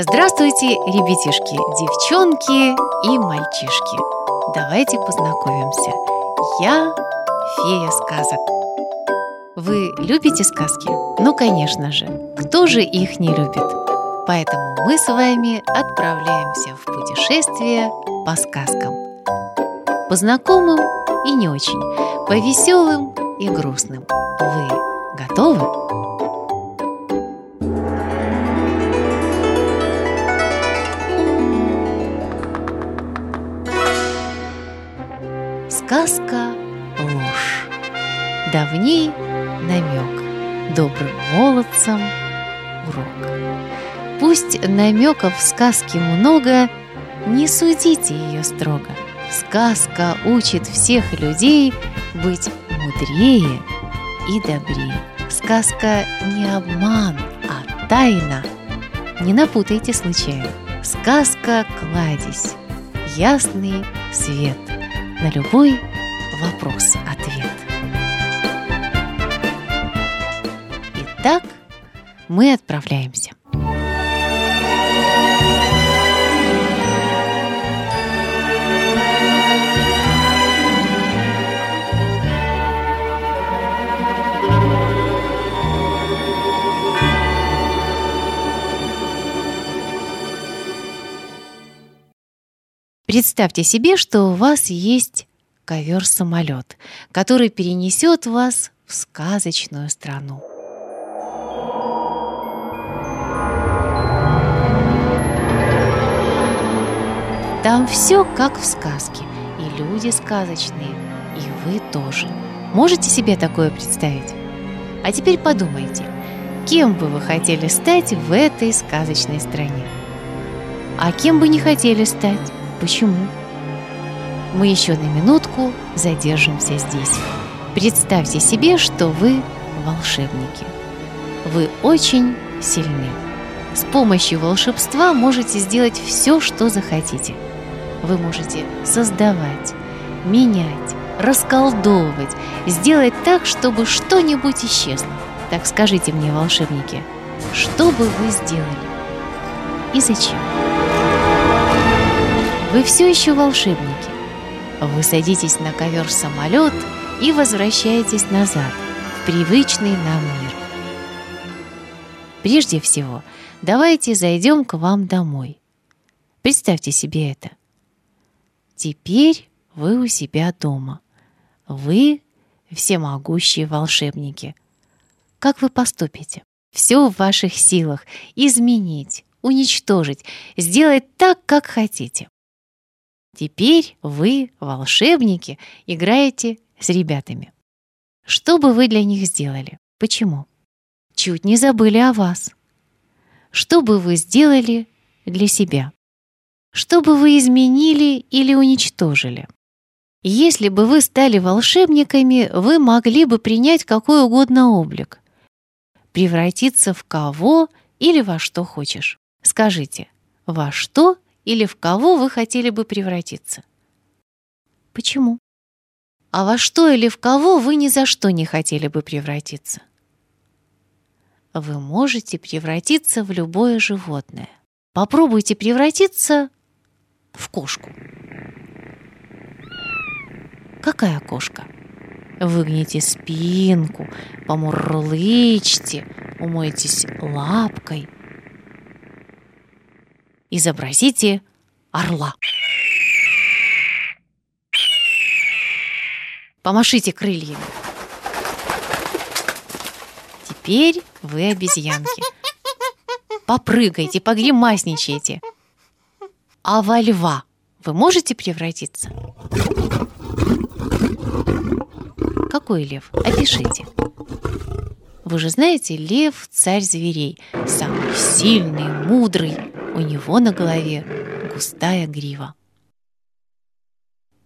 Здравствуйте, ребятишки, девчонки и мальчишки. Давайте познакомимся. Я фея сказок. Вы любите сказки? Ну, конечно же. Кто же их не любит? Поэтому мы с вами отправляемся в путешествие по сказкам. По знакомым и не очень, по веселым и грустным. Вы готовы? Сказка ложь. Давней намек, добрым молодцам урок. Пусть намеков в сказке много, не судите ее строго. Сказка учит всех людей быть мудрее и добрее. Сказка не обман, а тайна. Не напутайте случайно. Сказка кладезь, ясный свет – на любой вопрос ответ. Итак, мы отправляемся. Представьте себе, что у вас есть ковер-самолет, который перенесет вас в сказочную страну. Там все как в сказке, и люди сказочные, и вы тоже. Можете себе такое представить? А теперь подумайте, кем бы вы хотели стать в этой сказочной стране? А кем бы не хотели стать? Почему? Мы еще на минутку задержимся здесь. Представьте себе, что вы волшебники. Вы очень сильны. С помощью волшебства можете сделать все, что захотите. Вы можете создавать, менять, расколдовывать, сделать так, чтобы что-нибудь исчезло. Так скажите мне, волшебники, что бы вы сделали и зачем? Вы все еще волшебники. Вы садитесь на ковер-самолет и возвращаетесь назад, в привычный нам мир. Прежде всего, давайте зайдем к вам домой. Представьте себе это. Теперь вы у себя дома. Вы всемогущие волшебники. Как вы поступите? Все в ваших силах изменить, уничтожить, сделать так, как хотите. Теперь вы, волшебники, играете с ребятами. Что бы вы для них сделали? Почему? Чуть не забыли о вас. Что бы вы сделали для себя? Что бы вы изменили или уничтожили? Если бы вы стали волшебниками, вы могли бы принять какой угодно облик. Превратиться в кого или во что хочешь. Скажите, во что или в кого вы хотели бы превратиться? Почему? А во что или в кого вы ни за что не хотели бы превратиться? Вы можете превратиться в любое животное. Попробуйте превратиться в кошку. Какая кошка? Выгните спинку, помурлычьте, умойтесь лапкой – изобразите орла. Помашите крыльями. Теперь вы обезьянки. Попрыгайте, погремасничайте. А во льва вы можете превратиться? Какой лев? Опишите. Вы же знаете, лев – царь зверей, самый сильный, мудрый, у него на голове густая грива.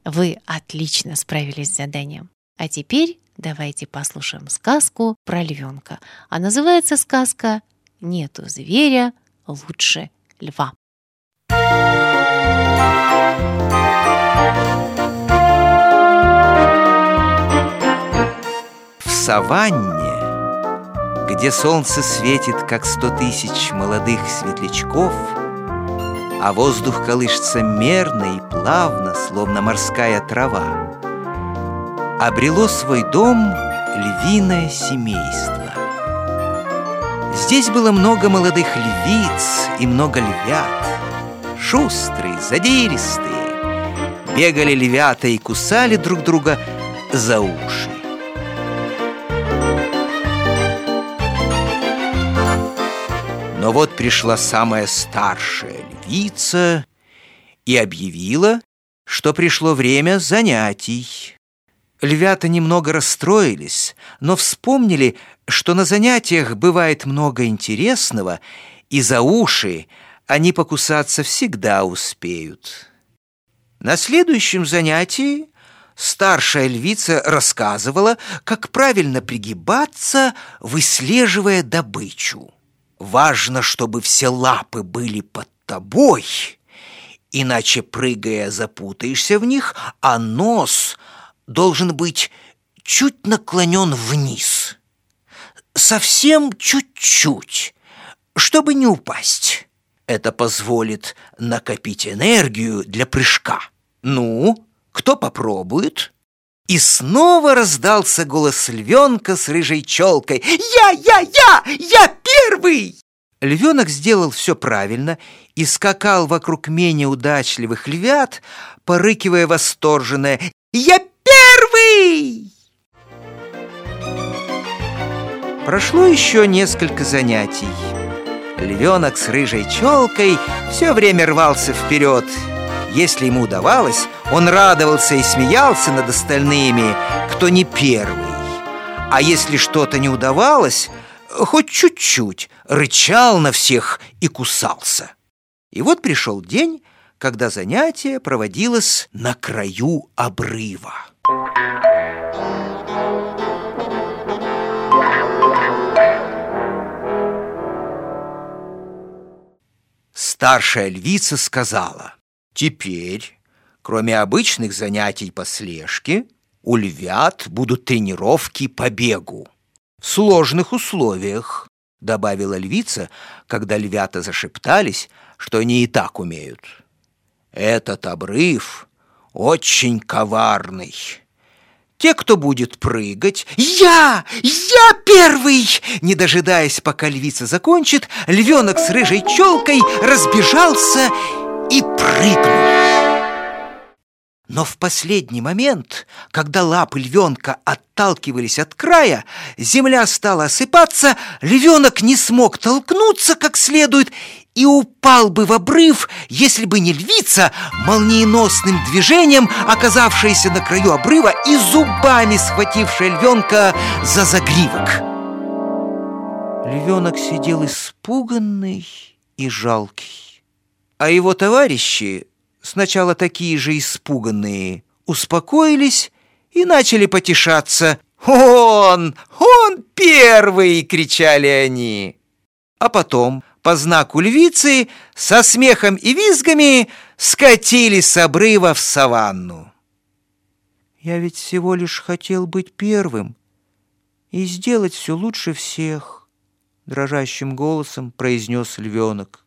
Вы отлично справились с заданием. А теперь давайте послушаем сказку про львенка. А называется сказка «Нету зверя лучше льва». В саванне, где солнце светит, как сто тысяч молодых светлячков – а воздух колышется мерно и плавно, словно морская трава. Обрело свой дом львиное семейство. Здесь было много молодых львиц и много львят, шустрые, задиристые. Бегали львята и кусали друг друга за уши. Но вот пришла самая старшая львица и объявила, что пришло время занятий. Львята немного расстроились, но вспомнили, что на занятиях бывает много интересного, и за уши они покусаться всегда успеют. На следующем занятии старшая львица рассказывала, как правильно пригибаться, выслеживая добычу. Важно, чтобы все лапы были под тобой, иначе, прыгая, запутаешься в них, а нос должен быть чуть наклонен вниз. Совсем чуть-чуть, чтобы не упасть. Это позволит накопить энергию для прыжка. Ну, кто попробует? И снова раздался голос львенка с рыжей челкой. «Я, я, я! Я первый!» Львенок сделал все правильно и скакал вокруг менее удачливых львят, порыкивая восторженное «Я первый!» Прошло еще несколько занятий. Львенок с рыжей челкой все время рвался вперед. Если ему удавалось, он радовался и смеялся над остальными, кто не первый. А если что-то не удавалось, хоть чуть-чуть, рычал на всех и кусался. И вот пришел день, когда занятие проводилось на краю обрыва. Старшая львица сказала, «Теперь, кроме обычных занятий по слежке, у львят будут тренировки по бегу в сложных условиях», добавила львица, когда львята зашептались, что они и так умеют. «Этот обрыв очень коварный». Те, кто будет прыгать... Я! Я первый! Не дожидаясь, пока львица закончит, львенок с рыжей челкой разбежался и прыгнул. Но в последний момент, когда лапы львенка отталкивались от края, земля стала осыпаться, львенок не смог толкнуться как следует и упал бы в обрыв, если бы не львица, молниеносным движением оказавшаяся на краю обрыва и зубами схватившая львенка за загривок. Львенок сидел испуганный и жалкий, а его товарищи, сначала такие же испуганные, успокоились и начали потешаться. «Он! Он первый!» — кричали они. А потом по знаку львицы со смехом и визгами скатились с обрыва в саванну. «Я ведь всего лишь хотел быть первым и сделать все лучше всех», — дрожащим голосом произнес львенок.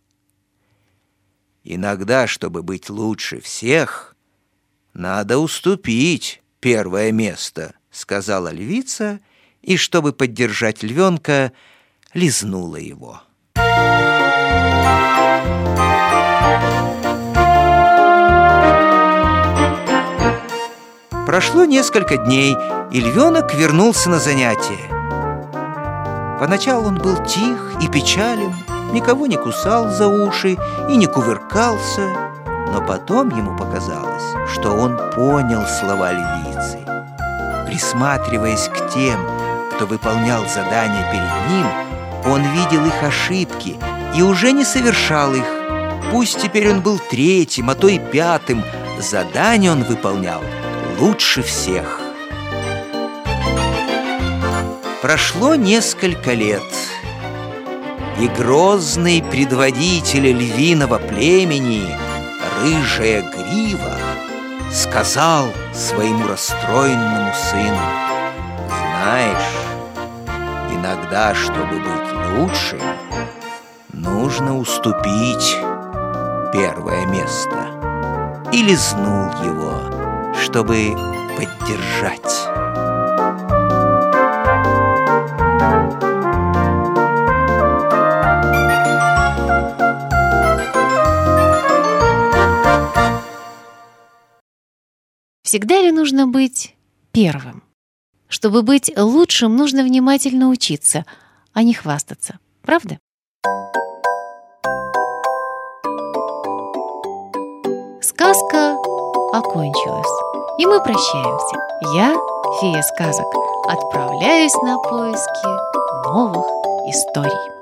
«Иногда, чтобы быть лучше всех, надо уступить первое место», — сказала львица, и, чтобы поддержать львенка, лизнула его. Прошло несколько дней, и львенок вернулся на занятия. Поначалу он был тих и печален, никого не кусал за уши и не кувыркался, но потом ему показалось, что он понял слова львицы. Присматриваясь к тем, кто выполнял задания перед ним, он видел их ошибки и уже не совершал их. Пусть теперь он был третьим, а то и пятым, задание он выполнял лучше всех. Прошло несколько лет, и грозный предводитель львиного племени, рыжая грива, сказал своему расстроенному сыну, «Знаешь, иногда, чтобы быть лучше, нужно уступить первое место и лизнул его, чтобы поддержать. Всегда ли нужно быть первым? Чтобы быть лучшим, нужно внимательно учиться, а не хвастаться. Правда? Сказка окончилась, и мы прощаемся. Я, фея сказок, отправляюсь на поиски новых историй.